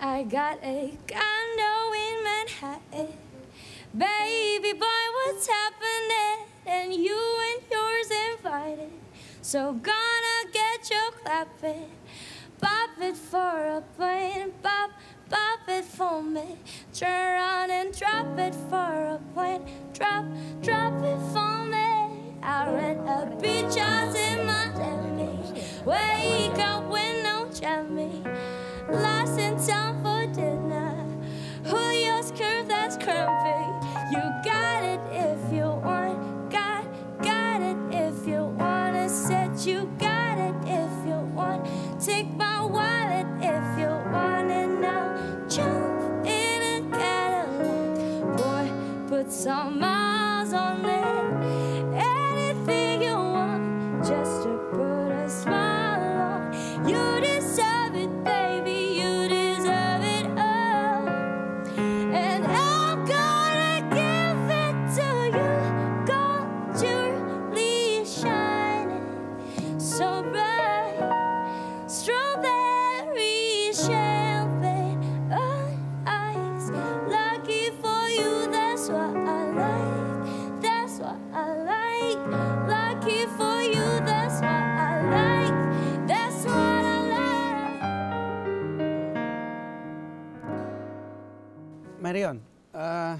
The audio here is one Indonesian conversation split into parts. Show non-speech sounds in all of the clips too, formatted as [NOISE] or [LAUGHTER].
I got a condo in Manhattan. Baby boy, what's happening? And you and yours invited. So gonna get you clapping. Pop it for a plane, pop, pop it for me. Turn around and drop it for a plane, drop, drop it for me. I rent a beach house in Miami. Wake up with no jammy time for dinner. Julio's curve that's crummy? Marion, eh,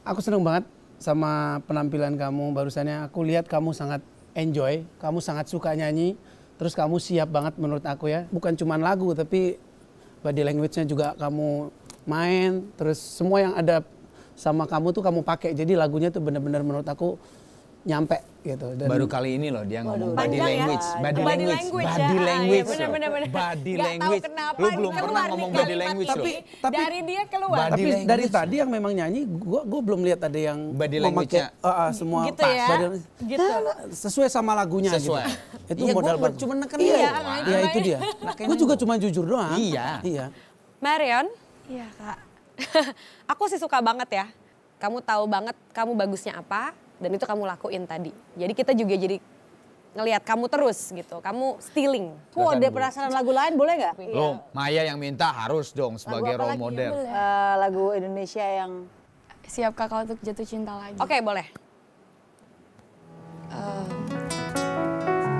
aku seneng banget sama penampilan kamu barusannya. Aku lihat kamu sangat enjoy, kamu sangat suka nyanyi, terus kamu siap banget menurut aku ya. Bukan cuma lagu, tapi body language-nya juga kamu main, terus semua yang ada sama kamu tuh kamu pakai. Jadi lagunya tuh bener-bener menurut aku nyampe gitu. Dan Baru kali ini loh dia ngomong body ya? language, body Body language, language ya. body Ah, iya, language. Body Nggak tahu language. kenapa Lu belum pernah ngomong body language ini. loh. Tapi- dari dia keluar. Body tapi language. dari tadi yang memang nyanyi, gua gua belum lihat ada yang Body memakai language-nya. eh, eh, semua Gitu pas. ya? Body- Gitu. Nah, sesuai sama lagunya Sesuai. gitu. Itu Iya, modal gua bagus. cuma neken iya, iya itu dia. Gue juga cuma jujur doang. Iya. Iya. Marion, Iya, Kak. [LAUGHS] aku sih suka banget ya. Kamu tahu banget kamu bagusnya apa dan itu kamu lakuin tadi. Jadi kita juga jadi ngelihat kamu terus gitu. Kamu stealing. Oh, ada penasaran lagu lain boleh nggak? Loh, Maya yang minta harus dong sebagai role lagi? model. Eh, lagu Indonesia yang Siap kakak untuk jatuh cinta lagi. Oke, boleh.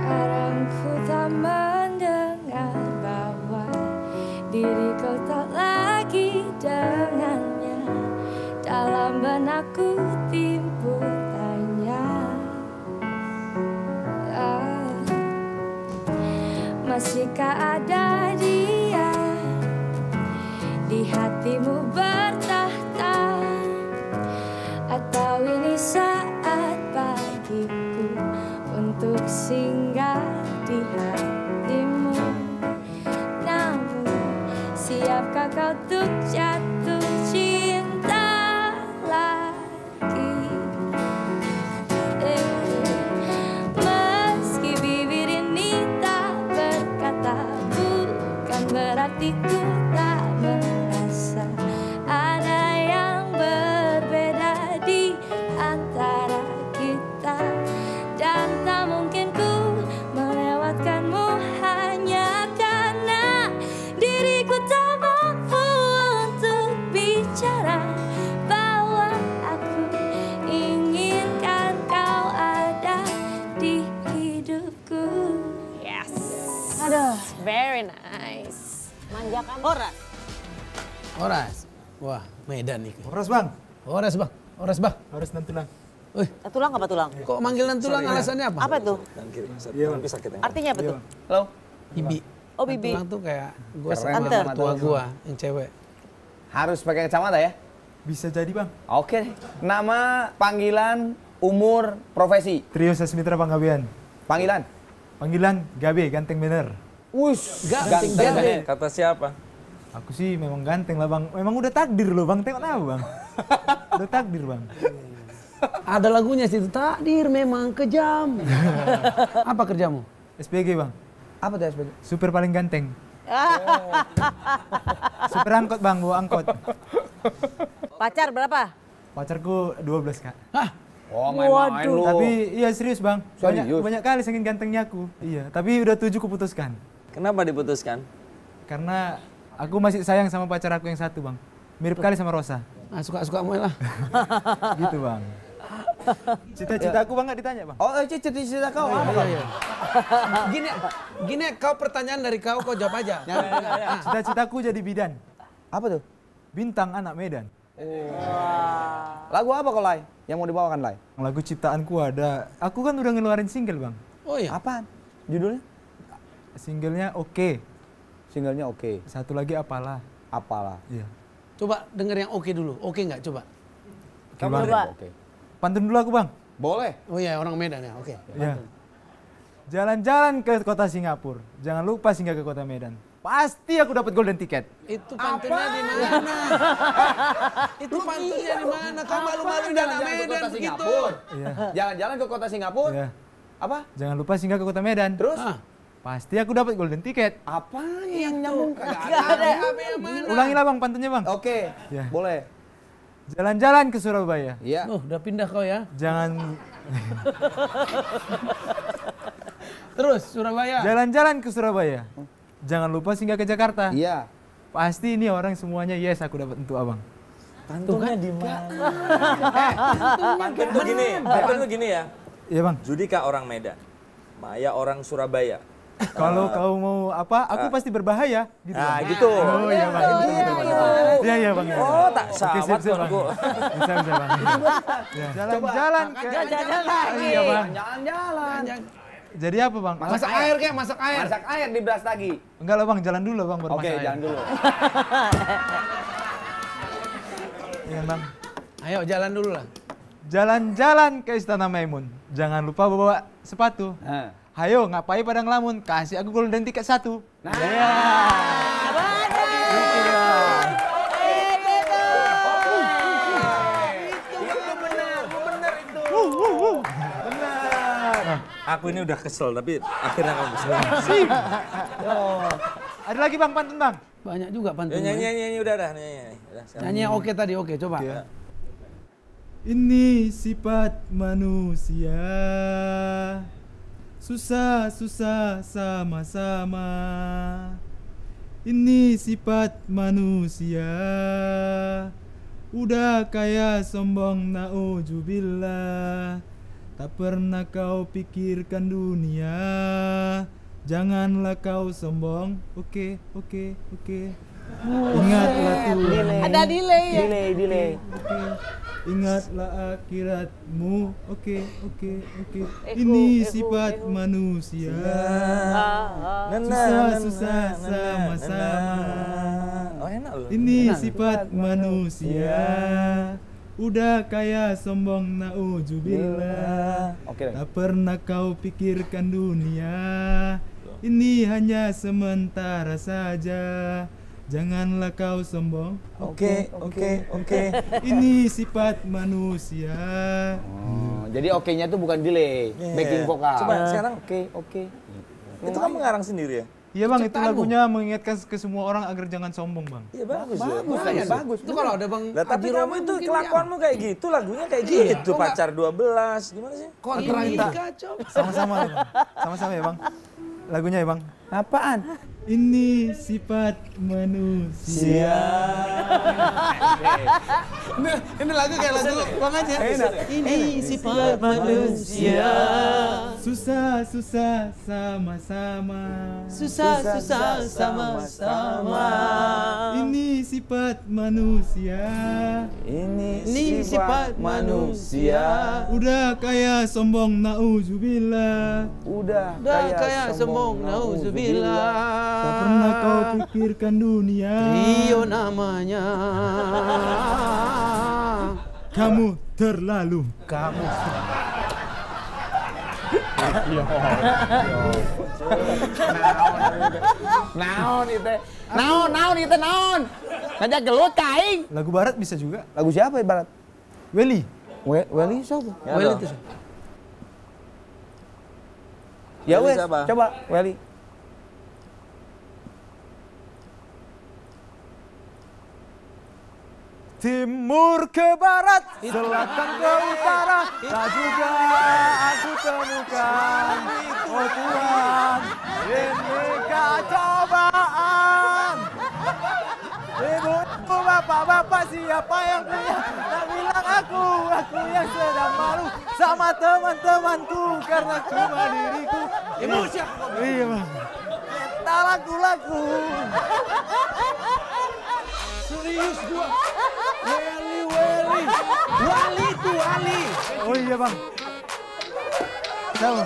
Sekarang ku tak mendengar bahwa diriku tak lagi dengannya Dalam benakku timbul Masihkah ada dia. Di hatimu bertahta Horas bang, Oras bang. Oras bang. harus nanti lang. Wih, Tulang apa tulang? kok manggilan tulang alasannya apa? Apa tuh? Iya bang. Artinya apa tuh? Halo? Bibi. Oh, bibi. Tulang tuh kayak gue sama tua gua yang cewek. Harus pakai kacamata ya? Bisa jadi bang. Oke. Nama, panggilan, umur, profesi. Trio Sesmitra Panggabean. Panggilan. Panggilan Gabe, ganteng bener. Wush, Ganteng ganteng. Gabe. Kata siapa? Aku sih memang ganteng lah bang. Memang udah takdir loh bang. Tengok apa bang. [LAUGHS] udah takdir bang. Ada lagunya situ. Takdir memang kejam. [LAUGHS] apa kerjamu? SPG bang. Apa tuh SPG? Super paling ganteng. [LAUGHS] Super angkot bang, bawa angkot. Pacar berapa? Pacarku 12 kak. Oh, main-main lu. Tapi iya serius bang. Banyak, Serius? banyak kali saking gantengnya aku. Iya. Tapi udah tujuh kuputuskan. Kenapa diputuskan? Karena Aku masih sayang sama pacar aku yang satu bang. Mirip kali sama Rosa. Nah, suka-suka mau lah. [LAUGHS] Gitu bang. Cita-cita aku bang nggak ditanya bang. Oh, eh, cita-cita kau apa? Iya, iya. [LAUGHS] Gini, gini kau pertanyaan dari kau, kau jawab aja. Cita-citaku jadi bidan. Apa tuh? Bintang anak Medan. Lagu apa kau, Lai? Yang mau dibawakan, Lai? Lagu ciptaanku ada. Aku kan udah ngeluarin single bang. Oh iya. Apaan? Judulnya? Singlenya oke. Singlenya oke. Satu lagi apalah. Apalah. Iya. Coba denger yang oke dulu. Oke nggak? Coba. Kamu Bang. dengerin Oke. Pantun dulu aku bang. Boleh. Oh iya, orang Medan ya. Oke. Iya. Jalan-jalan ke kota Singapura. Jangan lupa singgah ke kota Medan. Pasti aku dapat golden ticket. Itu pantunnya di mana? [LAUGHS] Itu pantunnya di mana? Kau malu-malu ke Medan begitu. Singapura. Iya. Jalan-jalan ke kota Singapura. Iya. Apa? Jangan lupa singgah ke kota Medan. Terus? Ah, Pasti aku dapat golden ticket. Apa yang nyambung? Kagak ada apa yang mana? Ulangilah bang pantunnya bang. Oke, Iya. boleh. Jalan-jalan ke Surabaya. Iya. Oh, udah pindah kau ya. Jangan [LAUGHS] Terus Surabaya. jalan-jalan ke Surabaya. Jangan lupa singgah ke Jakarta. Iya. Pasti ini orang semuanya yes aku dapat untuk abang. Pantunnya di mana? [LAUGHS] Pantun tuh gini, pantun tuh gini ya. Iya bang. Judika orang Medan, Maya orang Surabaya. Kalau kau mau apa, aku pasti berbahaya. Gitu. Nah Bang. gitu. Oh iya bang. Gitu, gitu, bang. Iya iya bang. iya, Oh bang. tak Oke, siap, sahabat siap, bang. aku. Bisa bisa bang. [LAUGHS] Jalan-jalan ke. Jalan-jalan lagi. Iya bang. Jalan-jalan. Jadi apa bang? Masak air kayak masak air. Masak air di Brastagi. Enggak lah bang, jalan dulu bang baru Oke, masak air. jangan dulu. [LAUGHS] Iya bang. Ayo jalan dulu lah. Jalan-jalan ke Istana Maimun. Jangan lupa bawa sepatu. Nah. Hayo ngapain pada ngelamun? Kasih aku golden ticket satu. Nah. Aku ini udah kesel tapi akhirnya kamu kesel. Ada lagi bang pantun bang. Banyak juga Ya, pantunnya. nyanyi nyanyi nyanyi udah dah nyanyi. nyanyi. Udah. Nyanyi yang oke tadi, oke coba. Ini sifat manusia Susah-susah sama-sama. Ini sifat manusia. Udah kaya sombong na'udzubillah. Tak pernah kau pikirkan dunia. Janganlah kau sombong. Oke, oke, oke Ingatlah Tuhan Ada delay ya. Delay, delay. Oke, ingatlah akhiratmu. Oke, oke, oke. Ini sifat manusia. Susah, susah sama-sama. Oh enak loh. Ini sifat manusia. Udah kaya sombong na'udzubillah. Oke. Tak pernah kau pikirkan dunia. Ini hanya sementara saja. Janganlah kau sombong. Oke oke oke. [LAUGHS] Ini sifat manusia. Oh, jadi oke-nya tuh bukan delay, Iya. backing vokal. Coba sekarang Oke, oke. itu kan mengarang sendiri ya. Iya bang, itu lagunya mengingatkan ke semua orang agar jangan sombong bang. Iya bagus. ya. Bagus, bagus. Itu kalau ada Bang Lah tapi kamu Roma itu kelakuanmu kayak gitu, lagunya kayak Iya, gitu, pacar 12. Gimana sih? kacau. Sama-sama ya bang. Sama-sama ya bang. Lagunya ya bang. Apaan? Ini sifat manusia. Nah, ini lagu kayak lagu Bang aja. Ini sifat manusia. Susah, susah sama-sama. Susah, susah sama-sama. Ini sifat manusia. Ini, Ini sifat manusia. Udah kaya sombong nauzubillah. Udah, Dah kayak sombong, nauzubillah. Tak pernah kau pikirkan dunia. Rio namanya. Kamu terlalu. Kamu. Naon itu? Naon, naon itu naon? Ngajak gelut kaing. Lagu barat bisa juga. Lagu siapa ya Barat? Welly. We, Welly siapa? Well itu. Ya Welly wes, siapa? coba Welly. Timur ke barat, selatan ke utara, tak juga aku temukan. Oh Tuhan, ini kecobaan. bapak-bapak siapa yang punya? Tak bilang aku, aku yang sedang malu sama teman-temanku karena cuma diriku. Emosi aku. Iya bang. Tak laku-laku. Serius gua. Weli, Weli. Wali itu Wali. Oh iya bang. Sama.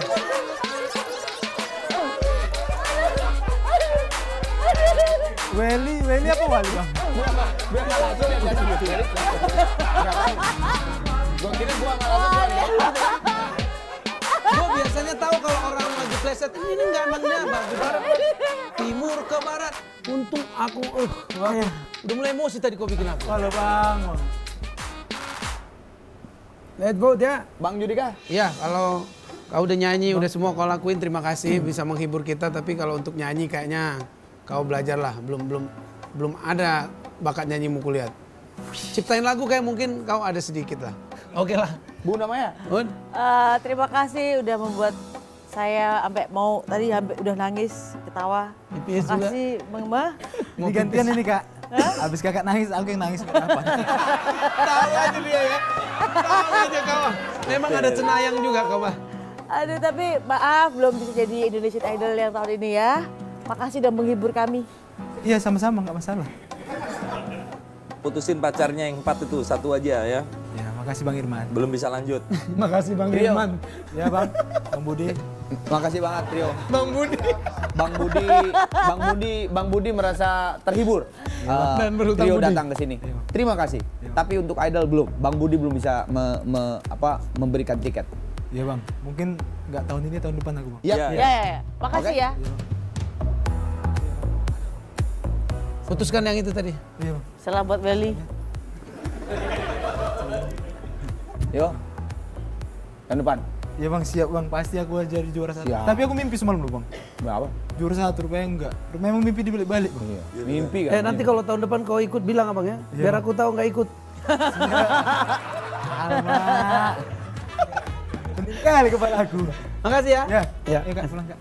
Weli, Weli apa Wali bang? Biar nggak langsung ya biasa gitu. Gua kira gua nggak langsung. Gua biasanya tahu kalau orang lagi pleset ini ini enggak emangnya baju barat. Timur ke barat. Untung aku uh, udah mulai emosi tadi kau bikin aku. Halo bang. Let's vote ya. Bang Judika. Iya, kalau kau udah nyanyi, udah semua kau lakuin, terima kasih bisa menghibur kita. Tapi kalau untuk nyanyi kayaknya kau belajarlah, belum belum belum ada bakat nyanyimu kulihat. Ciptain lagu kayak mungkin kau ada sedikit lah. Oke lah. Bu namanya? Un, Eh, terima kasih udah membuat saya sampai mau tadi hampir udah nangis ketawa. Pipis Terima juga. kasih Bang Mbah. Ini gantian ini kak. Abis kakak nangis, aku yang nangis kenapa? tahu aja dia ya. Tahu aja kau. Memang ada cenayang juga kau bah. Aduh tapi maaf belum bisa jadi Indonesian Idol yang tahun ini ya. Makasih udah menghibur kami. Iya sama-sama nggak masalah. Putusin pacarnya yang empat itu, satu aja ya. Ya makasih Bang Irman. Belum bisa lanjut. [LAUGHS] Makasih Bang Rio. Irman. Ya Bang, Bang Budi. Makasih banget Trio. Bang Budi. Bang Budi, Bang Budi, Bang Budi merasa terhibur. Uh, Dan trio budi. datang ke sini. Terima kasih. Tapi untuk Idol belum. Bang Budi belum bisa me- me- apa, memberikan tiket. Iya Bang, mungkin nggak tahun ini tahun depan aku Bang. Ya, Iya. Ya, ya, ya. Makasih Oke. ya. Putuskan yang itu tadi. Iya Bang. Salam buat Welly. Yo. Tahun depan. Iya Bang, siap Bang. Pasti aku jadi juara satu. Siap. Tapi aku mimpi semalam loh Bang. Berapa? Juara satu rupanya enggak. Rupanya emang mimpi dibalik-balik Bang. Iya. Mimpi kan. Eh nanti kalau tahun depan kau ikut bilang abang ya. Biar aku tahu nggak ikut. Alamak. Pening kali kepala aku. Makasih ya. Ya, Ya. ya kak pulang kak.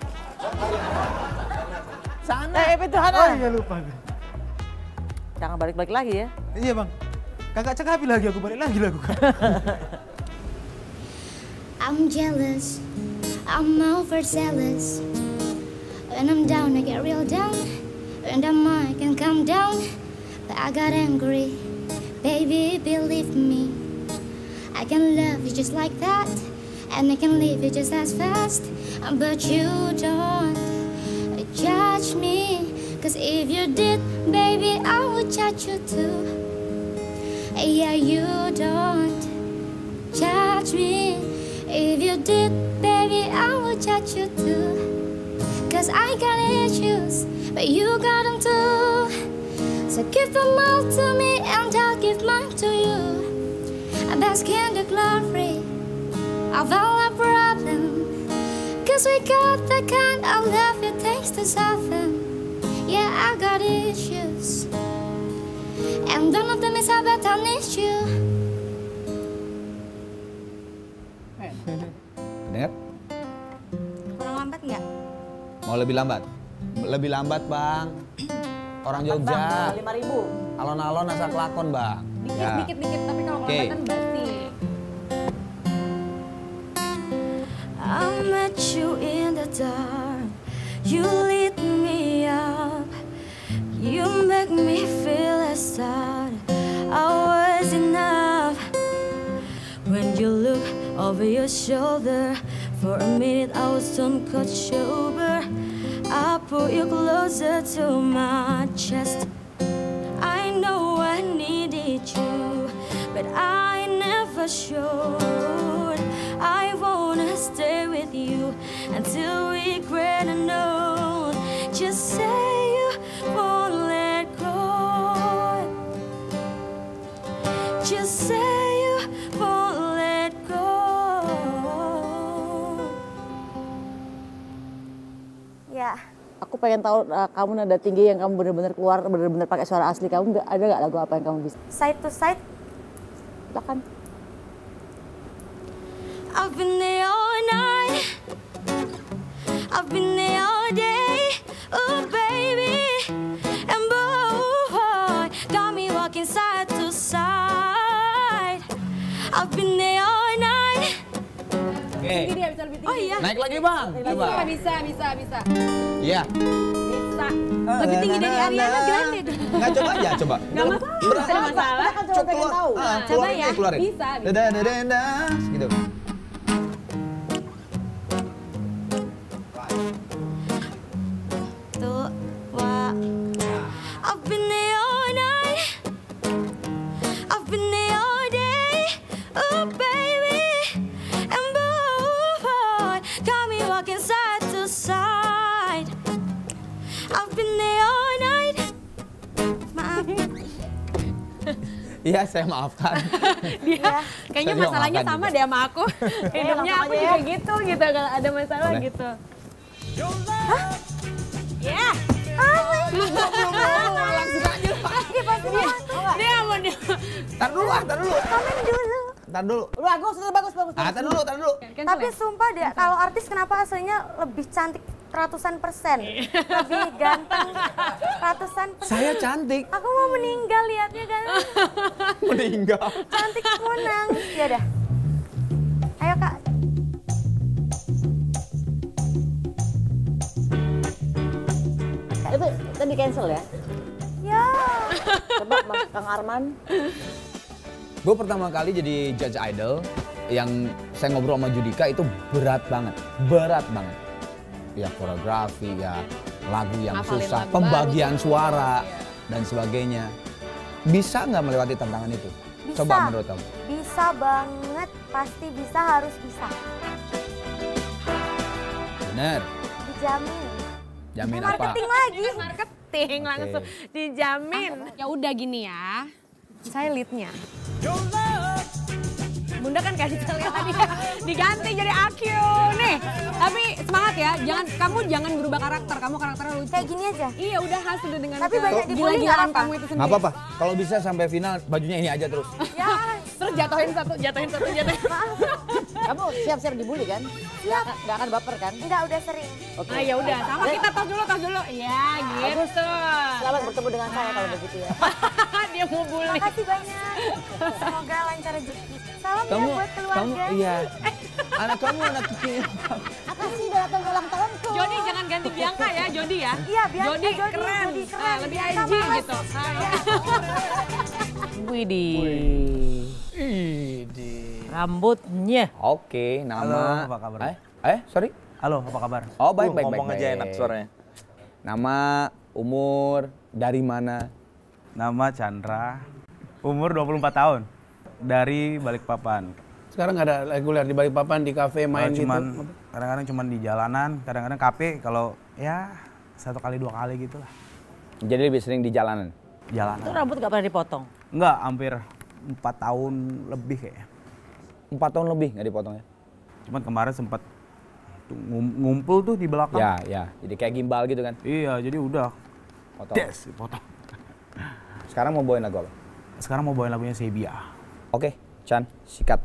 Sana. Eh, itu Hana. Oh iya lupa. Jangan balik-balik lagi ya. Iya Bang. Kakak lagi aku balik lagi. [LAUGHS] I'm jealous, I'm overzealous. When I'm down, I get real down. When I'm I can calm down. But I got angry, baby, believe me. I can love you just like that, and I can leave you just as fast. But you don't judge me, cause if you did, baby, I would judge you too. Yeah, you don't judge me. If you did, baby, I would judge you too. Cause I got issues, but you got them too. So give them all to me, and I'll give mine to you. I bask in the glory of all our problem. Cause we got the kind of love it takes to soften. Yeah, I got issues. And one of them is how bad I need you. Dengar? Kurang lambat nggak? Mau lebih lambat? Lebih lambat bang. Orang Jogja. Lima ribu. Alon-alon asal kelakon bang. Dikit, Ya. dikit, dikit. Tapi kalau Oke. kelambatan basi. I met you in the dark. You over your shoulder, for a minute I was stone cold sober. I pull you closer to my chest. I know I needed you, but I never showed. I wanna stay with you until regret unknown. Just Aku pengen tahu uh, kamu nada tinggi yang kamu benar-benar keluar benar-benar pakai suara asli kamu nggak ada nggak lagu apa yang kamu bisa? Side to side, Silakan. I've been there all night. I've been there all day. Oh, baby. Oke. Oh iya. Naik lagi bang. Coba. Bisa, bisa, bisa. Iya. Bisa. Lebih tinggi dari Ariana Grande. Nggak coba aja coba. Gak masalah. Ada masalah. Kan cuma pengen tahu. Ah, Coba ya. Bisa, bisa. Dadah, dadah, dadah. Gitu. Iya, saya maafkan. [LAUGHS] Dia kayaknya Saya masalahnya sama juga. deh sama aku. [LAUGHS] Hidupnya langsung aku juga ya. gitu gitu kalau ada masalah Boleh. gitu. Hah? Ya. Langsung aja Dia pasti dia. Dia mau dia. Tar dulu ah, tar dulu. Komen dulu. Tar dulu. Bagus, udah bagus, bagus. Ah, tar dulu, tar dulu. Tapi sumpah deh, kalau artis kenapa aslinya lebih cantik ratusan persen? Lebih ganteng ratusan persen. Saya cantik. Aku mau meninggal liatnya kan. [LAUGHS] Meninggal. Cantik menang. Ya dah. Ayo kak. Itu tadi cancel ya. Ya. Coba Mas Kang Arman. Gue pertama kali jadi judge idol yang saya ngobrol sama Judika itu berat banget, berat banget. Ya koreografi, ya lagu yang susah, lagu pembagian baru. suara dan sebagainya. Bisa nggak melewati tantangan itu? Bisa. Coba menurut kamu. Bisa banget. Pasti bisa, harus bisa. Bener. Dijamin. Jamin apa? Marketing lagi. Marketing langsung dijamin. Ya udah gini ya. Saya leadnya. Bunda kan kasih tadi ya. Diganti jadi Akyu nih. Tapi semangat ya, jangan kamu jangan berubah karakter. Kamu karakternya lucu. Kayak gini aja. Iya udah khas udah dengan Tapi banyak dibully apa-apa? kamu itu sendiri. Nggak apa-apa. Kalau bisa sampai final bajunya ini aja terus. Ya. Terus jatuhin satu, jatuhin satu, jatuhin. [LAUGHS] Kamu siap-siap dibully kan? Siap. Gak akan baper kan? Enggak, udah sering. Oke. Nah ya udah, sama kita tos dulu, tos dulu. Iya gitu. Selamat bertemu dengan saya kalau begitu ya. [LAUGHS] Dia mau bully. Makasih banyak. Semoga lancar rezeki. Salam Kamu, ya buat keluarga. kamu, iya. [LAUGHS] Anak kamu anak kecil. Makasih udah datang ulang tahunku. Jody jangan ganti Bianca ya, Jody ya. Iya, Bianca, Jody, Jody, keren. Jody keren. Ah, lebih IG gitu. Ah, Ya. Widih. Idi. Rambutnya. Oke, nama. Halo, apa kabar? Eh, eh, sorry. Halo, apa kabar? Oh, baik, Uh, baik, ngomong baik, aja baik. enak suaranya. Nama, umur, dari mana? Nama Chandra, umur 24 tahun, dari Balikpapan. Sekarang nggak ada reguler di Balikpapan di kafe main Kalau cuman, gitu. kadang-kadang cuman di jalanan, kadang-kadang kafe kalau ya satu kali dua kali gitu lah. Jadi lebih sering di jalanan. Itu Jalanan. rambut gak pernah dipotong. Enggak, hampir empat tahun lebih kayaknya. Empat tahun lebih nggak dipotong ya? Cuman kemarin sempat tuh ngum- ngumpul tuh di belakang. Ya, ya. Jadi kayak gimbal gitu kan. Iya, jadi udah Potong. des dipotong. Sekarang mau bawain lagu apa? Sekarang mau bawain lagunya Sebia. Oke, Chan, sikat.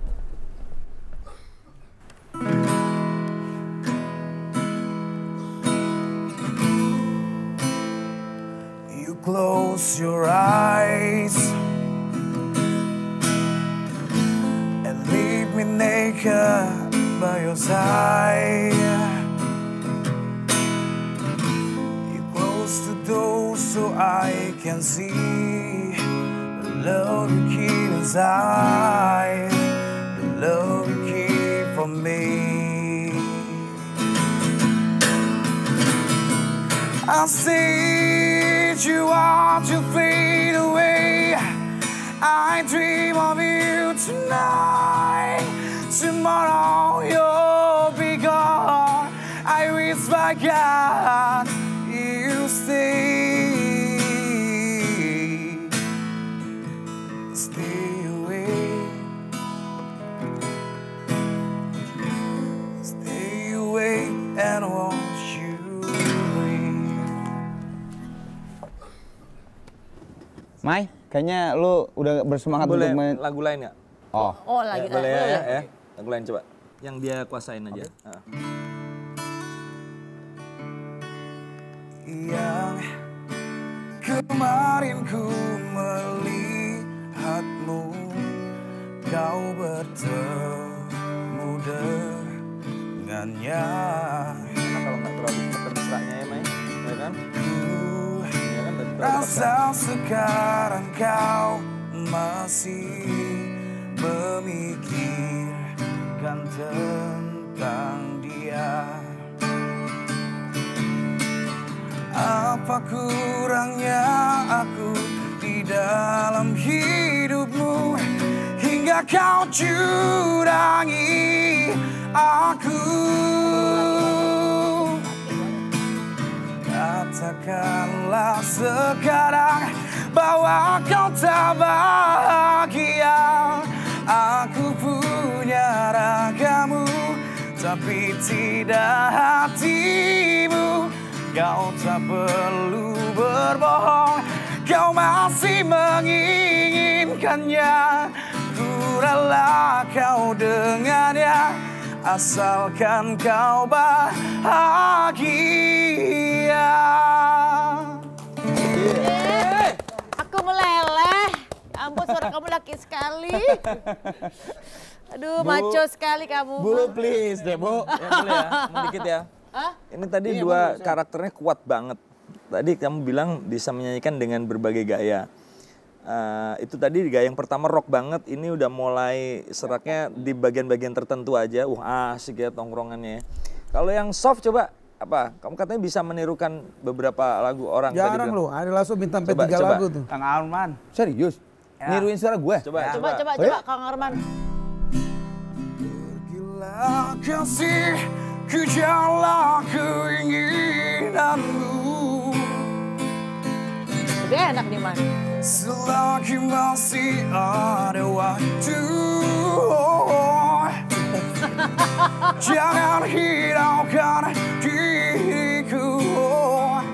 Can see the love you keep inside, the love you keep for me. I see you want to fade away. I dream of you tonight. Tomorrow you'll be gone. I wish by God you stay. Mai, kayaknya lu udah bersemangat Boleh untuk main lagu lain ya? Oh. Oh, lagi ya, Boleh ya, ya, ya. Lagu lain coba. Yang dia kuasain aja. Okay. Uh. Yang kemarin ku melihatmu kau bertemu dengannya. Nah, kalau nggak terlalu tekan ya, Mai. Ya kan? Ku ya kan? Rasa sekali kau masih memikirkan tentang dia. Apa kurangnya aku di dalam hidupmu? Hingga kau curangi aku. Katakanlah sekarang bahwa kau tak bahagia. Aku punya ragamu tapi tidak hatimu. Kau tak perlu berbohong Kau masih menginginkannya. Ku kau dengannya Asalkan kau bahagia. Ampun suara kamu laki sekali. [LAUGHS] Aduh, maco sekali kamu. Bu, please deh, Bu. [LAUGHS] Ya, ya, dikit ya. Hah? Ini tadi dua karakternya kuat banget. Tadi kamu bilang bisa menyanyikan dengan berbagai gaya. Eh, itu tadi gaya yang pertama rock banget, ini udah mulai seraknya di bagian-bagian tertentu aja. Wah asik ya tongkrongannya. Kalau yang soft coba apa? Kamu katanya bisa menirukan beberapa lagu orang. tadi Jarang loh, ada langsung bintang sampai Coba, tiga coba. lagu tuh. Kang Arman. Serius? Niruin suara gue? Coba, Coba, coba. coba, Oh, ya? coba, Kang Arman. Pergilah kasih kejarlah keinginanmu Lebih enak nih, Man. Selagi masih ada waktu [LAUGHS] Jangan hiraukan diriku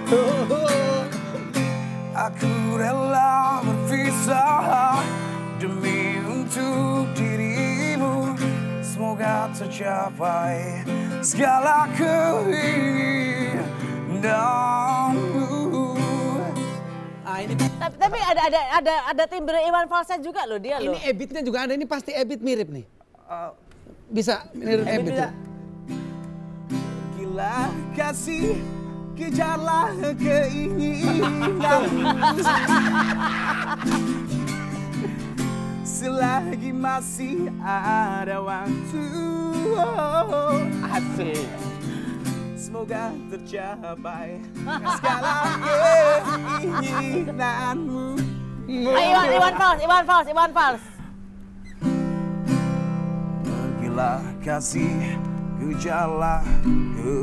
[LAUGHS] Aku rela berpisah Demi untuk dirimu Semoga tercapai segala keinginanmu Ah ini Tapi, tapi ada ada ada ada timbre Iwan Fals juga loh dia loh. ini ebitnya juga ada, ini pasti ebit mirip nih. Bisa mirip ebit tuh. Gila kasih kejarlah keinginan Selagi masih ada waktu. Asik. Semoga tercapai segala keinginanmu. Iwan, Iwan Fals, Iwan Fals, Iwan Fals. Pergilah kasih kejarlah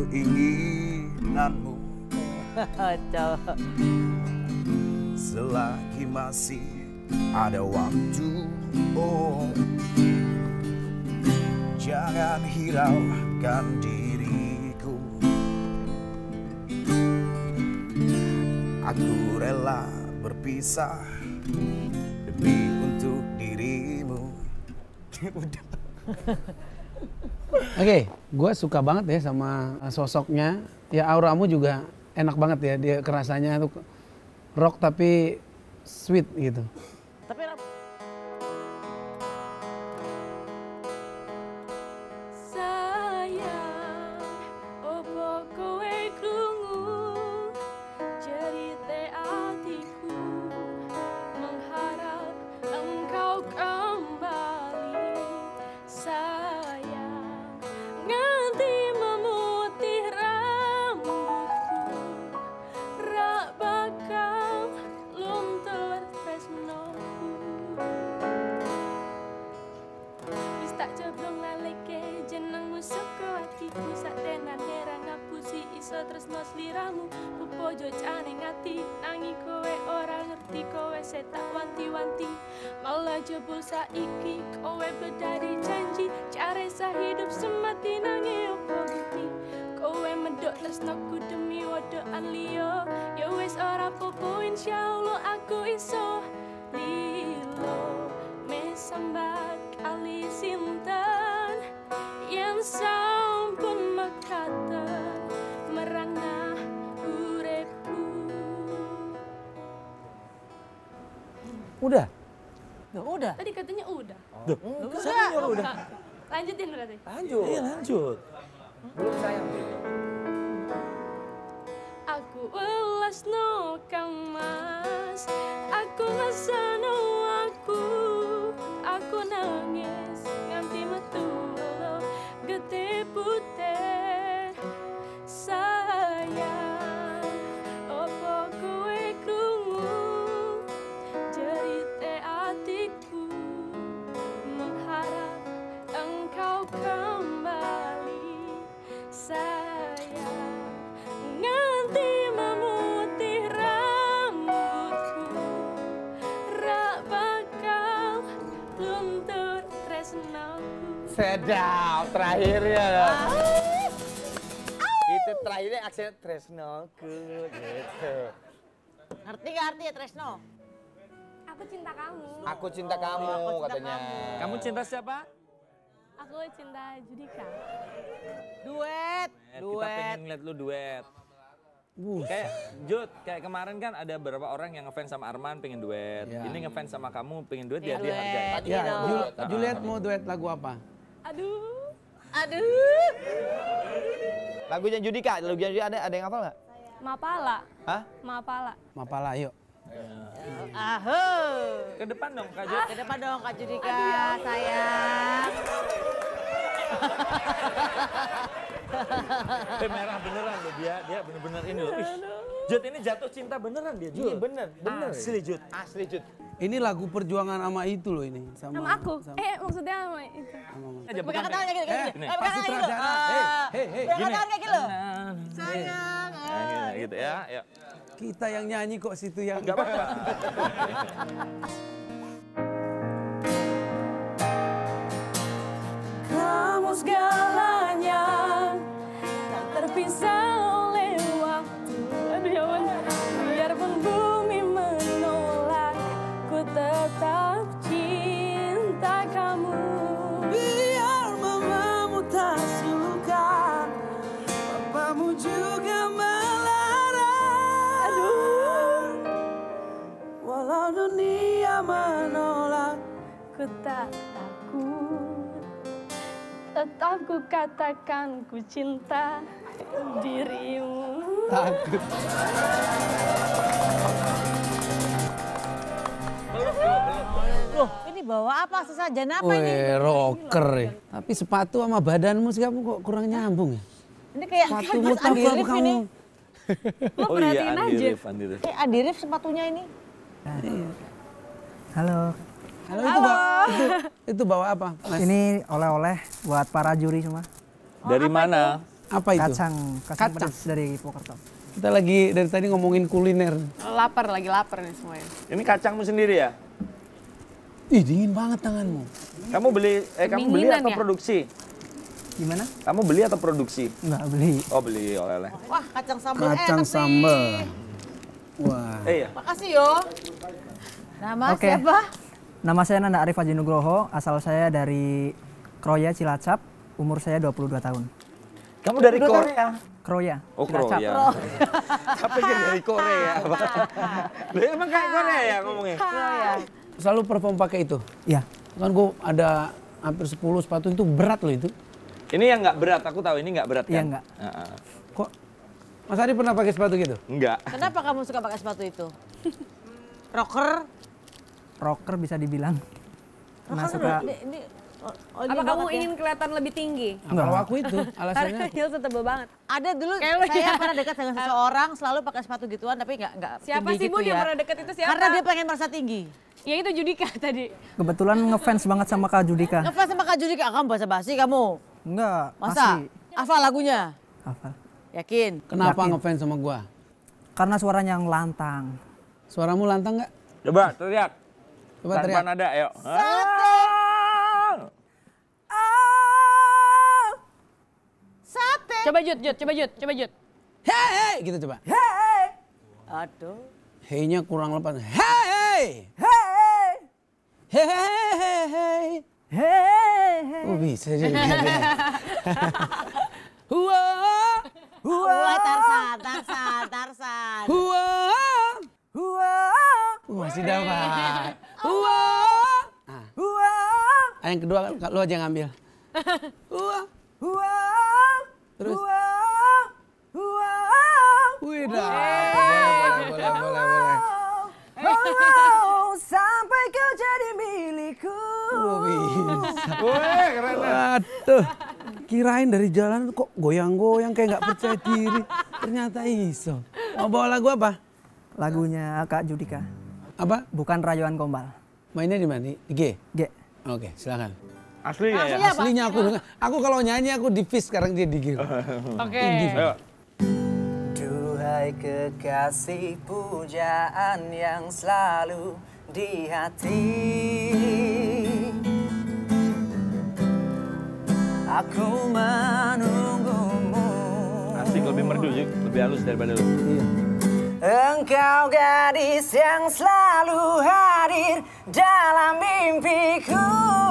keinginanmu [LAUGHS] Selagi masih ada waktu Oh Jangan hiraukan diriku. Aku rela berpisah Demi untuk dirimu. [LAUGHS] Oke, gue suka banget ya sama sosoknya. Ya auramu juga enak banget ya, dia kerasanya tuh rock tapi sweet gitu. Tapi tresnoku demi wadoan liya ya wis ora popo insyaallah aku iso lilo mesambat kali sinten yang sampun mekaten merana urepku Udah? Ya udah. tadi katanya udah Siapa nyuruh udah? lanjutin berarti Lanjut. Iya lanjut. Aku welas no kang mas. Aku ngasano aku Aku nangis Nganti metu Gede putih Sedap terakhirnya. Itu terakhirnya aksen Tresnoku gitu. Ngerti gak artinya Tresno? Aku cinta kamu Aku cinta kamu aku cinta katanya. kamu. Kamu cinta siapa? Aku cinta Judika Duet. Eh, Kita pengen ngeliat lu duet. Kayak Jud, kayak kemarin kan ada beberapa orang yang ngefans sama Arman pengen duet. Ya. Ini ngefans sama kamu pengen duet Iya, dia duet. Ya, Gitu. Jul- Juliet mau duet lagu apa? Aduh Aduh. Lagunya Judika, lagunya Judika ada ada yang hafal nggak? Mapala Hah? Mapala Mapala, yuk. Aho. Ke depan dong Kak Jud. Ke depan dong Kak Judika, sayang. [LAUGHS] Eh, merah beneran loh dia, dia bener-bener ini loh. Jud ini jatuh cinta beneran dia Jud. Iya, bener, bener. Asli Jud. Asli Jud. Ini lagu perjuangan sama itu loh ini. Sama, Sama aku sama- Eh maksudnya sama itu Aja Pegang tangan kayak gitu, kayak gitu. Ini. Eh, kayak gitu. sutradara. Hei, hei, hei, gini. tangan kayak gitu. Nah, Sayang. nah, gitu ya. ya. Kita yang nyanyi kok situ yang. Gak apa-apa. Kamu segalanya Tak terpisah Ku tak takut Tetap ku katakan ku cinta dirimu Takut. Loh, ini bawa apa sesajen apa ini? Wih, rocker ya. Tapi sepatu sama badanmu sih kamu kok kurang nyambung ya? Ini kayak Sepatumu Mas kamu? ini. Lo Oh iya, Andi aja Rif, Andi Rif. Kayak Andi Rif sepatunya ini. Halo, Halo, itu bawa, itu, itu bawa apa? Mas? ini oleh-oleh buat para juri semua. Dari mana? apa itu? Kacang, kacang, Kacang. pedas dari Pokerto. Kita lagi dari tadi ngomongin kuliner. Lapar lagi lapar nih semuanya. Ini kacangmu sendiri ya? Ih, dingin banget tanganmu. Kamu beli eh kamu beli atau ya? produksi? Gimana? Kamu beli atau produksi? Enggak beli. Oh, beli oleh-oleh. Wah, kacang sambal Kacang enak sambal. Wah. Eh ya. Makasih yo. Nama Oke. siapa? Nama saya Nanda Arif Haji Nugroho, asal saya dari Kroya Cilacap, umur saya 22 tahun. Kamu dari Korea? Kroya. Oh, Cilacap. Korea. Tapi kan dari Korea. [LAUGHS] Loh, emang kayak Korea ya ngomongnya? Selalu perform pakai itu. Iya. Kan gua ada hampir 10 sepatu itu berat loh itu. Ini yang nggak berat, aku tahu ini nggak berat kan? Iya, nggak. Heeh. Kok Mas Adi pernah pakai sepatu gitu? Enggak. Kenapa kamu suka pakai sepatu itu? [LAUGHS] Rocker? Rocker bisa dibilang. Karena Rocker suka oh, Apa kamu banget ya. ingin kelihatan lebih tinggi? Nah, kalau aku itu [LAUGHS] alasannya Karena heels tebel banget. Ada dulu Kayak saya ya. pernah dekat dengan [LAUGHS] seseorang selalu pakai sepatu gituan tapi nggak nggak Siapa sih gitu Bu yang ya. pernah deket itu siapa? Karena dia pengen merasa tinggi. Ya itu Judika [LAUGHS] tadi. kebetulan ngefans banget sama Kak Judika. Ngefans sama Kak Judika, kamu bahasa basi kamu. Enggak, Masa? asli. Hafal lagunya? Hafal. Yakin? kenapa Yakin. ngefans sama gua? Karena suaranya yang lantang. Suaramu lantang nggak? Coba teriak. Coba Tanpa teriak. nada, ayo. Sate. Coba Jud, Jud, coba Jud, coba Jud. Hei, hey, gitu coba. Aduh. Hey-nya kurang lepas. Hey, hey, hey, hey, hey. Oh bisa juga. Hua, Wah, Tarsan, Tarsan, Tarsan. hua, Hua, Uh, masih dapat. Hua, ah. hua, Ah, yang kedua lu aja yang ngambil. [LAUGHS] Hua, hua, terus. hua, hua. Wih dah. Boleh, boleh, boleh, boleh. Oh, sampai kau jadi milikku. Wih, keren. Waduh, kirain dari jalan kok goyang-goyang kayak nggak percaya diri. Ternyata iso. Mau bawa lagu apa? Lagunya Kak Judika. Apa? Bukan Rayuan Gombal. Mainnya di mana? Di G? G. Oke, silakan. Asli ya? Aslinya aku dengar. Aku kalau nyanyi aku di Fis sekarang dia di G. [LAUGHS] Oke. Ayo. Duhai kekasih pujaan yang selalu di hati Aku menunggumu Asik lebih merdu, lebih halus daripada lu. Engkau gadis yang selalu hadir dalam mimpiku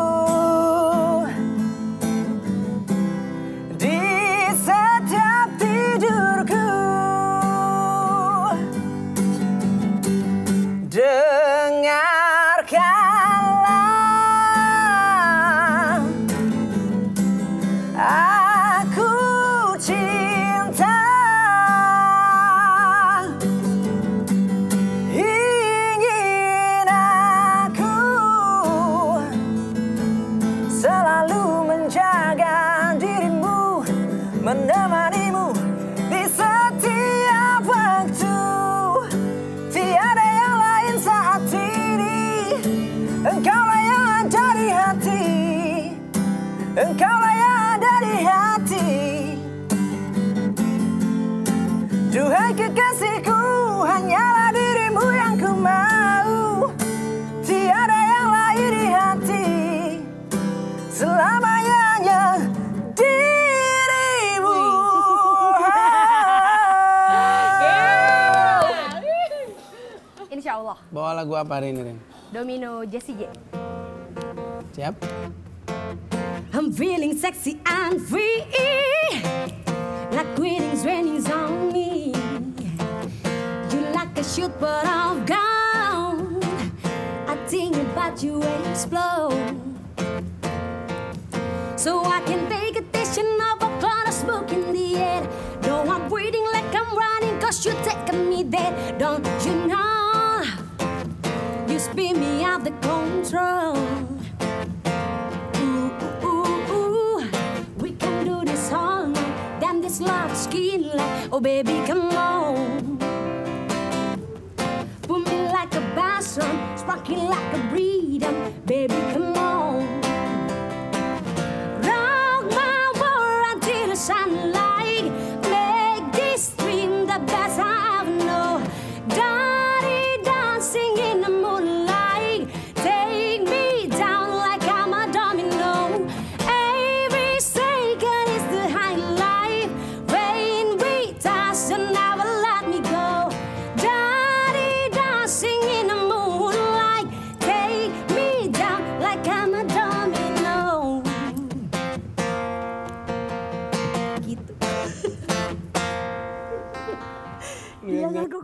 lagu apa hari ini, Ren? Domino Jessie J. Siap? I'm feeling sexy and free. Like winning's raining's on me. You like a shoot but I'm gone. I think about you explode. So I can take a vision of a cloud of smoke in the air. No, I'm breathing like I'm running cause you're taking me there. Don't the control. Ooh, ooh, ooh. We can do this all night. Damn, this love skin like, oh baby, come on. Put me like a bason, sparking like a breeding, baby, come on.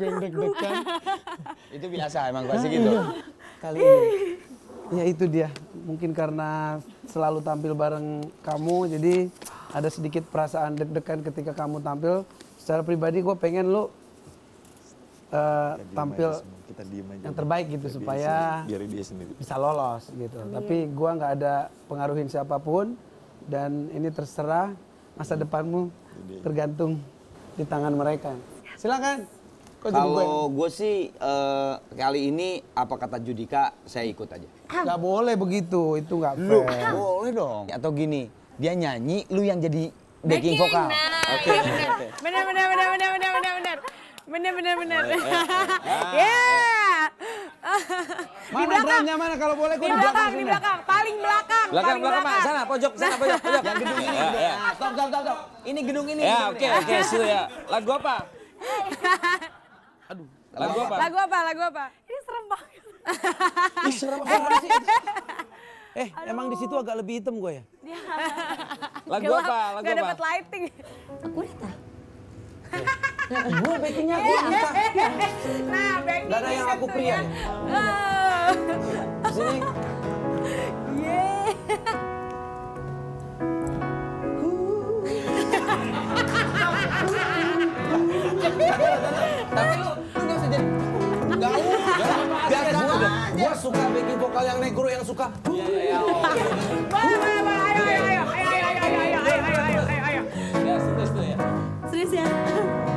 Yang deg-degan. [LAUGHS] Itu biasa emang pasti gitu. Kali ini. Ya itu dia. Mungkin karena selalu tampil bareng kamu, jadi ada sedikit perasaan deg-degan ketika kamu tampil. Secara pribadi gue pengen lu eh, tampil kita yang terbaik gitu Biar dia supaya sendiri- biar dia sendiri bisa lolos gitu. Tapi gua nggak ada pengaruhin siapa pun dan ini terserah masa depanmu tergantung di tangan mereka. Silakan. Gue? Kalau gue sih eh, kali ini apa kata Judika saya ikut aja. Nggak boleh begitu, itu Lu fair. boleh dong. Atau gini, dia nyanyi, lu yang jadi backing vokal. Oke. Benar benar benar benar benar benar benar. Benar benar benar. [LAUGHS] Ya. [LAUGHS] Mana drumnya mana kalau boleh Di gua di belakang, belakang di belakang, paling belakang, Belakang, paling belakang, Pak. Sana, pojok, sana, pojok, [LAUGHS] pojok. Yang gedung ini. Ya, ya. Stop, stop, stop, stop. Ini gedung ini. Ya, oke, oke, Sil ya. Lagu apa? Aduh, lagu apa? Lagu apa? Lagu apa? Ini serem banget. Ih, serem [LAUGHS] banget sih. Eh, emang di situ agak lebih hitam gue ya? Lagu Gelap, apa? Lagu Gak apa? dapat lighting. Aku udah tahu. Gue backingnya aku bisa. Nah, back Gak ada yang aku pria ya? Ah. Di sini. Tapi lu, suka backing vokal yang negro yang suka. Serius ya? Selalu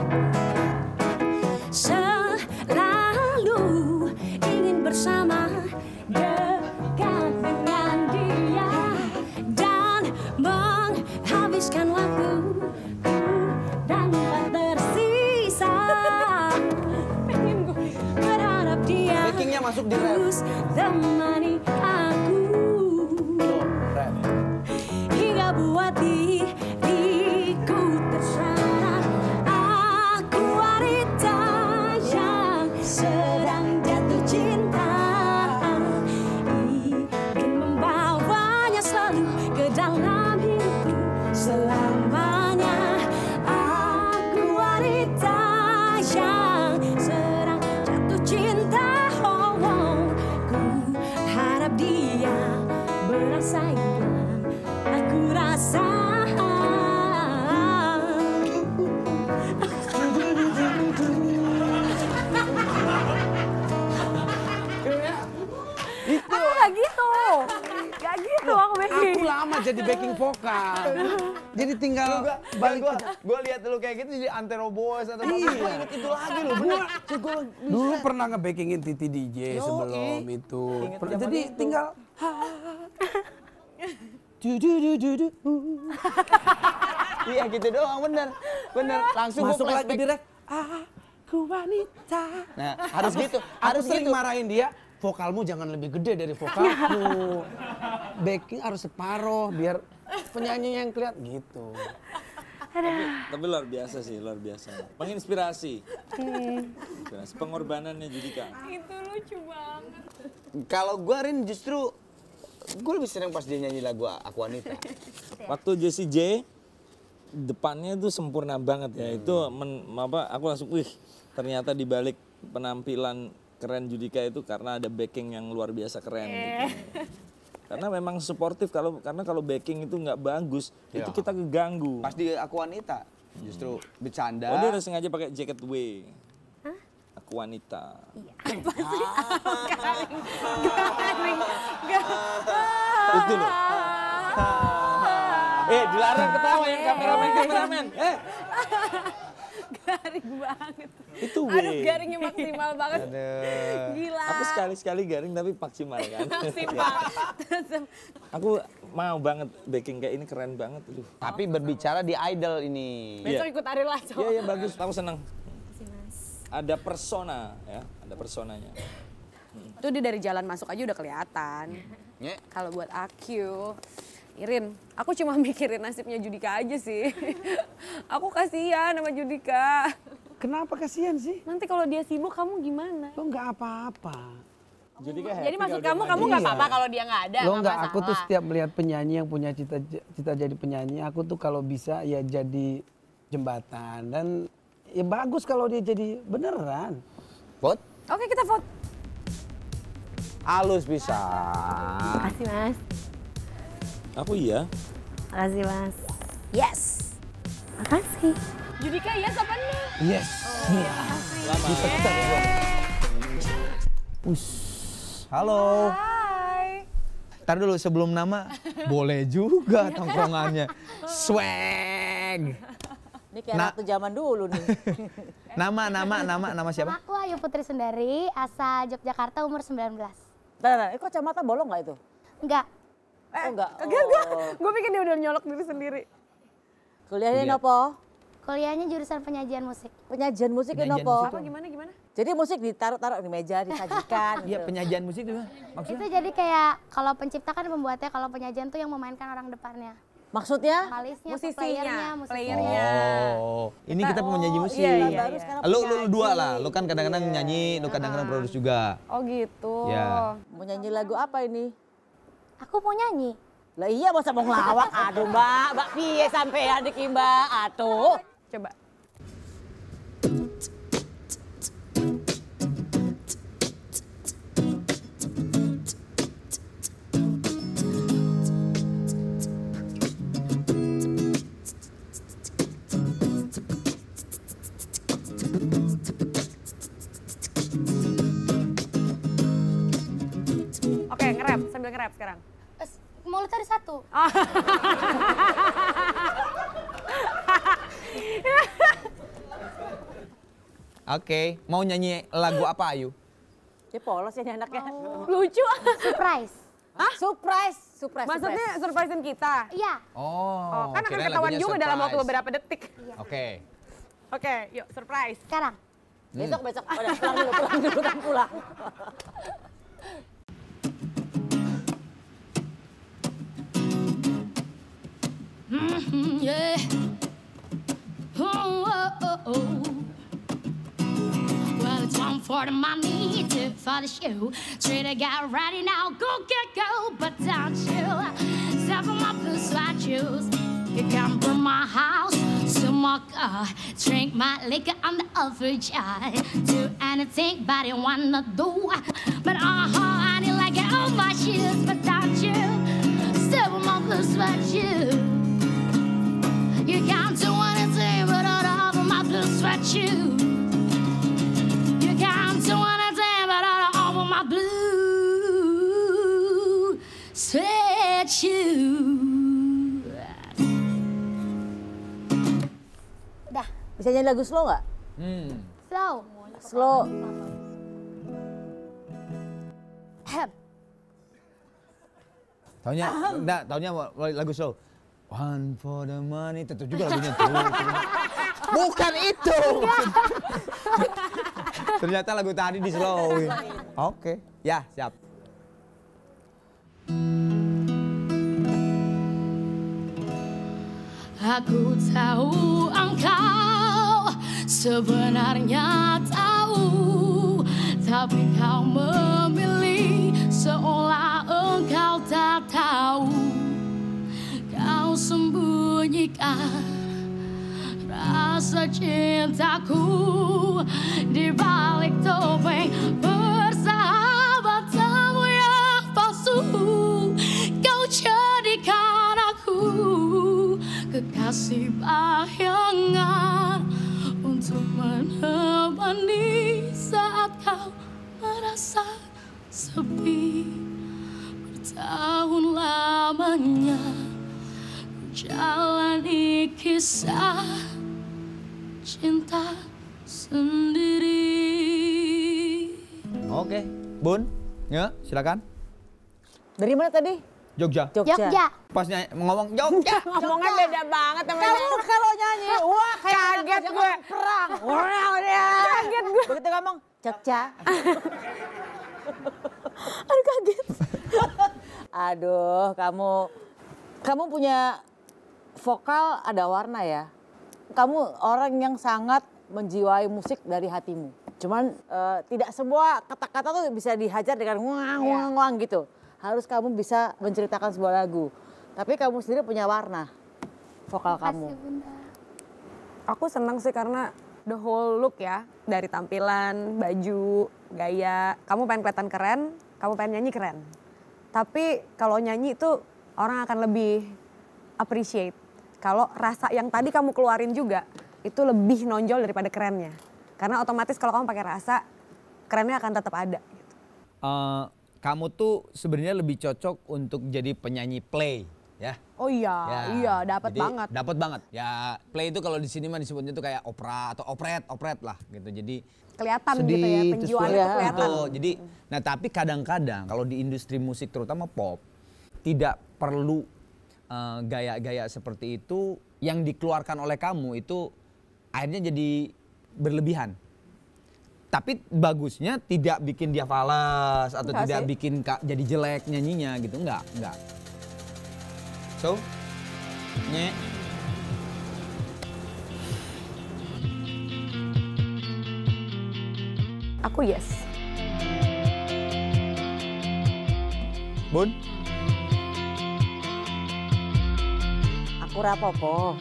balik gua, gua lihat lu kayak gitu jadi Antero Boys atau apa. Iya. Gua inget itu lagi loh, bener. Dulu pernah nge-backingin Titi DJ sebelum itu. Per- Jadi tinggal du du du du du. Iya gitu doang, bener. Bener. Langsung gua masuk lagi flashback. direct. Aku wanita. Nah, harus gitu. Harus sering gitu. marahin dia. Vokalmu jangan lebih gede dari vokalku. [LAUGHS] Backing harus separoh biar penyanyi yang kelihatan gitu. Tapi luar biasa sih, luar biasa. Menginspirasi. Inspirasi. Pengorbanannya Judika. Itu lucu banget. Kalau gua Rin justru gue lebih seneng pas dia nyanyi lagu Aku Wanita. Waktu Jessie J depannya itu sempurna banget ya. Itu men, apa aku langsung wih, ternyata di balik penampilan keren Judika itu karena ada backing yang luar biasa keren gitu. Karena memang suportif kalau karena kalau backing itu nggak bagus, itu Ya. kita keganggu. Pas di Aku Wanita justru bercanda. Oh dia udah sengaja pakai jaket W. Aku wanita. Itu loh. eh dilarang ketawa yang kameramen kameramen. Eh Garing banget. itu W. Aduh garingnya maksimal banget. Gila. Aku sekali-sekali garing tapi maksimal kan. Maksimal. [LAUGHS] Aku mau banget baking kayak ini keren banget. Aduh. Tapi berbicara di idol ini. besok ikut Ari Lasso. Iya iya bagus. Aku senang. Ada persona ya, ada personanya. Itu dia dari jalan masuk aja udah kelihatan. Kalau buat aku, Irin, aku cuma [LAUGHS] mikirin nasibnya Judika aja sih. [LAUGHS] aku kasihan sama Judika. Kenapa kasihan sih? Nanti kalau dia sibuk kamu gimana? Lo nggak apa-apa. Jadi kayak Jadi maksud kamu kamu Iya. nggak apa-apa kalau dia nggak ada? Lo nggak, aku tuh setiap melihat penyanyi yang punya cita cita jadi penyanyi, aku tuh kalau bisa ya jadi jembatan dan ya bagus kalau dia jadi beneran. Vote. Oke kita vote. Halus bisa. Makasih mas. Aku iya. Makasih mas. Yes. Makasih. Judika yes apa enggak? Yes. Halo. Hai. Ntar dulu sebelum nama, boleh juga [LAUGHS] tongkrongannya. Swag. Ini kayak Nah. ratu zaman dulu nih. [LAUGHS] Nama, nama, nama, nama siapa? Aku Ayu Putri Sundari, asal Yogyakarta umur 19. Bentar, bentar. Eh, kok kacamata bolong nggak itu? Enggak, oh enggak. Enggak enggak. Oh. [LAUGHS] Gue pikir dia udah nyolok diri sendiri. Kuliahnya Kuliah. nopo? kuliahnya jurusan penyajian musik. Penyajian musik Penyajian nopo? musik Apa gimana gimana? Jadi musik ditaruh-taruh di meja, disajikan. Iya gitu. penyajian musik juga. Maksudnya? Itu jadi kayak kalau pencipta kan pembuatnya, kalau penyajian tuh yang memainkan orang depannya. Maksudnya? Vokalisnya, Musisinya, playernya, musisinya. playernya. Oh, ini kita penyanyi musik. iya, iya, Baru iya. sekarang Lu, lu, lu dua lah, lu kan kadang-kadang nyanyi, lu kadang-kadang produce juga. Oh gitu. Ya. Mau nyanyi lagu apa ini? Aku mau nyanyi. Lah iya masa mau ngelawak. Aduh mbak, mbak piye sampai adik mbak. Atuh. Coba. Oke, ngerap sambil ngerap sekarang. Mau lu cari satu? [LAUGHS] Oke, mau nyanyi lagu apa Ayu? Ya polos ini anaknya. Lucu. Surprise. Hah? Surprise, surprise. Maksudnya surprise. surprisein kita. Iya. Oh, Oh, kan akan ketahuan juga dalam waktu surprise. beberapa detik. Oke. Oke, yuk surprise. Sekarang. besok besok. Oh, udah pulang dulu, pulang dulu, kan pulang. [LAUGHS] Mm, yeah. Oh, oh, oh, oh. Well, it's time for the money to for the. Straight I got ready now, go get go, but don't you step on my blue suede shoes. You can burn my house, steal my car, drink my liquor on the other side. Do anything but you wanna do. But uh-huh, I need like it on my shoes, but don't you step on my blue suede shoes. You can't do anything but out of my blue sweat shoes. You can't do anything but out of my blue sweat shoes. Dah, bisa nyanyi lagu slow nggak? Hmm. Slow. Slow. Ahem. Taunya, enggak, taunya mau- mau lagu slow. One for the money, tentu juga lagunya tuh. [LAUGHS] Bukan itu. [LAUGHS] Ternyata lagu tadi di slowin. Oke, ya siap. Aku tahu engkau sebenarnya tahu Tapi kau memilih seolah engkau tak tahu sembunyikan rasa cintaku Di balik topeng persahabatanmu yang palsu. Kau jadikan aku kekasih bayangan Untuk menemani saat kau merasa sepi. Bertahun lamanya jalani kisah cinta sendiri Oke, Bun, ya silakan. Dari mana tadi? Jogja. Jogja. Jogja. Pas nyanyi, ngomong Jogja. [LAUGHS] Ngomongnya beda banget sama Kamu kalau nyanyi, wah kayak Kaget gue. perang. Wah. Kaget gue. Begitu ngomong Jogja. Aduh kaget. [LAUGHS] Aduh, kamu kamu punya vokal ada warna ya. Kamu orang yang sangat menjiwai musik dari hatimu. Cuman eh, tidak semua kata-kata tuh bisa dihajar dengan nguang nguang nguang gitu. Harus kamu bisa menceritakan sebuah lagu. Tapi kamu sendiri punya warna vokal kamu. Makasih bunda. Aku senang sih karena the whole look ya. Dari tampilan, baju, gaya. Kamu pengen kelihatan keren, kamu pengen nyanyi keren. Tapi kalau nyanyi itu orang akan lebih appreciate. Kalau rasa yang tadi kamu keluarin juga, itu lebih nonjol daripada kerennya. Karena otomatis kalau kamu pakai rasa, kerennya akan tetap ada. gitu. Eh, kamu tuh sebenarnya lebih cocok untuk jadi penyanyi play, ya. Oh iya, Ya, iya dapat banget. Dapat banget. Ya, play itu kalau di sini mah disebutnya tuh kayak opera atau operet, operet lah gitu. Jadi Kelihatan sedih, gitu ya, penjualannya full, tuh kelihatan. gitu. Jadi, nah tapi kadang-kadang kalau di industri musik terutama pop tidak perlu eh, gaya-gaya seperti itu yang dikeluarkan oleh kamu itu akhirnya jadi berlebihan. Tapi bagusnya tidak bikin dia falas atau Enggak tidak sih. bikin ka- jadi jelek nyanyinya gitu enggak, enggak. So, nye. Aku yes. Bun, Aku rapopo.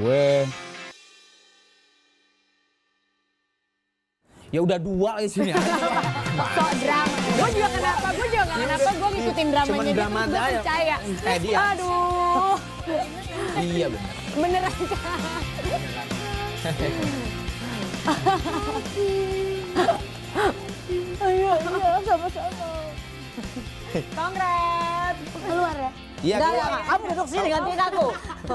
gue Ya udah dua di sini. [LAUGHS] Sok drama. Gue juga kenapa, gue juga kenapa, gue ngikutin dramanya Cuman dia, drama terus gue percaya. Eh, dia. Aduh, iya benar. beneran kan? Iya, iya, sama-sama. Kongres. Keluar ya? Iya, keluar. kamu duduk sini gantiin aku.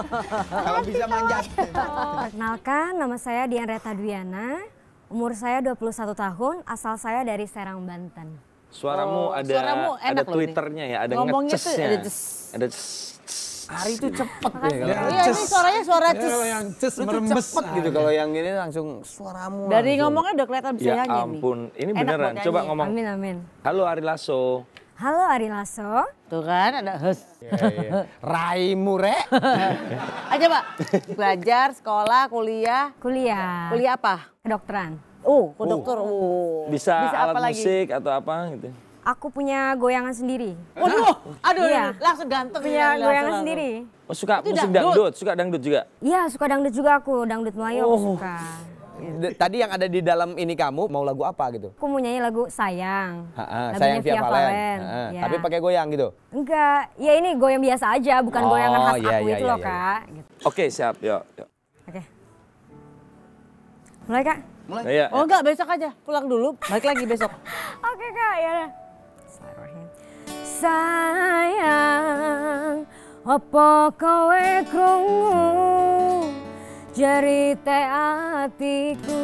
[LAUGHS] Kalau bisa manjat. Perkenalkan, nama saya Dian Reta Dwiana. Umur saya 21 tahun, asal saya dari Serang, Banten. Suaramu Oh, ada suaramu ada twitternya ya, ada Ngomongnya tuh ngecesnya. ada ces. Ada ces. Hari itu cepet. Ya, Iya, ini suaranya suara Ya, ces. kalau yang ces merembes. cepet gitu kalau yang ini langsung suaramu. Dari langsung. ngomongnya udah kelihatan bisa Ya nyanyi nih. ampun, ini Enak beneran. Coba ngomong. Amin, amin. Halo Ari Lasso. Halo Ari Lasso. Tuh kan ada hes. Raimu, Rek. [LAUGHS] Aja Pak, belajar, sekolah, kuliah. Kuliah. Kuliah apa? Kedokteran. Oh, ke dokter. Oh. Bisa, alat apa lagi? musik atau apa gitu. Aku punya goyangan sendiri. Waduh, aduh, Iya. langsung ganteng. Punya ya, goyangan langsung. sendiri. Oh suka Itu musik dangdut. dangdut, suka dangdut juga. Iya, suka dangdut juga aku. Dangdut Melayu aku suka. D- Tadi yang ada di dalam ini kamu mau lagu apa gitu? Aku mau nyanyi lagu Sayang. Ha, ha, sayang Via Via Valen. Valen, Ha, ha. ya. Tapi pakai goyang gitu. Enggak, ya ini goyang biasa aja, bukan Oh, goyangan khas iya, aku iya, itu iya, loh, iya. Kak. Gitu. Oke siap, yuk. yuk. Oke. Mulai, Kak? Nah, ya, Oh enggak, besok aja. Pulang dulu, balik lagi besok. [LAUGHS] Oke, Kak, ya. Sayang, apa kowe krungu jerite atiku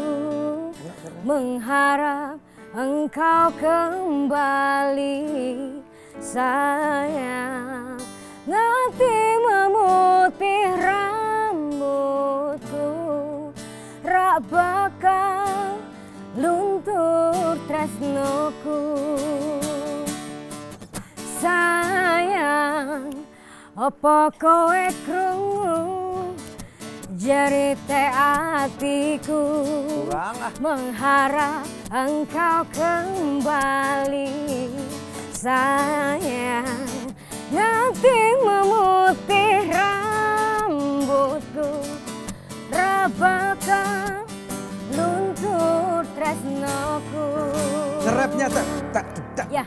mengharap engkau kembali sayang. Nganti memutih rambutku rak bakal luntur tresnoku. Sayang apa kowe krungu jerite atiku mengharap engkau kembali sayang nanti memutih rambutku rabaka luntur tresnoku Ngerapnya tak tak tak. Ya.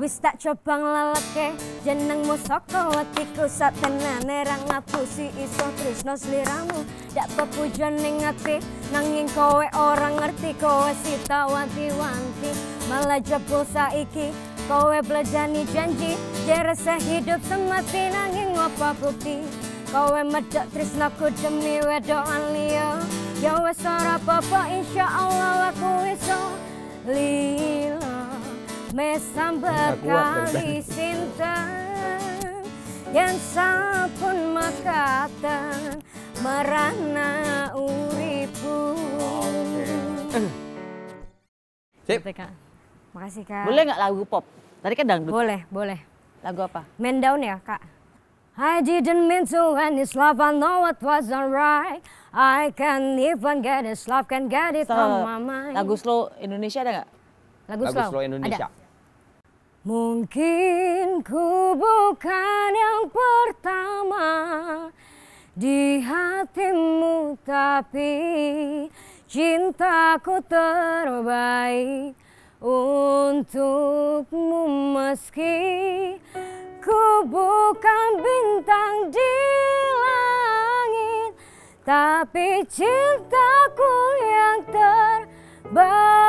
Wis tak coba nglaleke jenengmu saka atiku satenane ra ngapusi iso tresno sliramu. Dak pepujon ning ati nanging kowe ora ngerti kowe sita wanti-wanti. Malah jebul saiki kowe bledani janji jerese hidup semati nanging apa bukti? Kowe medok tresnaku demi wedokan liya. Ya wis ora apa-apa insyaallah aku iso lila Mesambet kali sinten Yang sampun makatan Merana uripu Sip. Kak. Makasih Kak Boleh nggak lagu pop? Tadi kan dangdut. Boleh, boleh Lagu apa? Man down ya Kak I didn't mean to end this love, I know it wasn't right I can't even get this love, can't get it from my mind Lagu slow Indonesia ada nggak? Lagu, Lagu slow Indonesia. Ada. Mungkin ku bukan yang pertama di hatimu tapi cintaku terbaik untukmu meski ku bukan bintang di langit tapi cintaku yang terbaik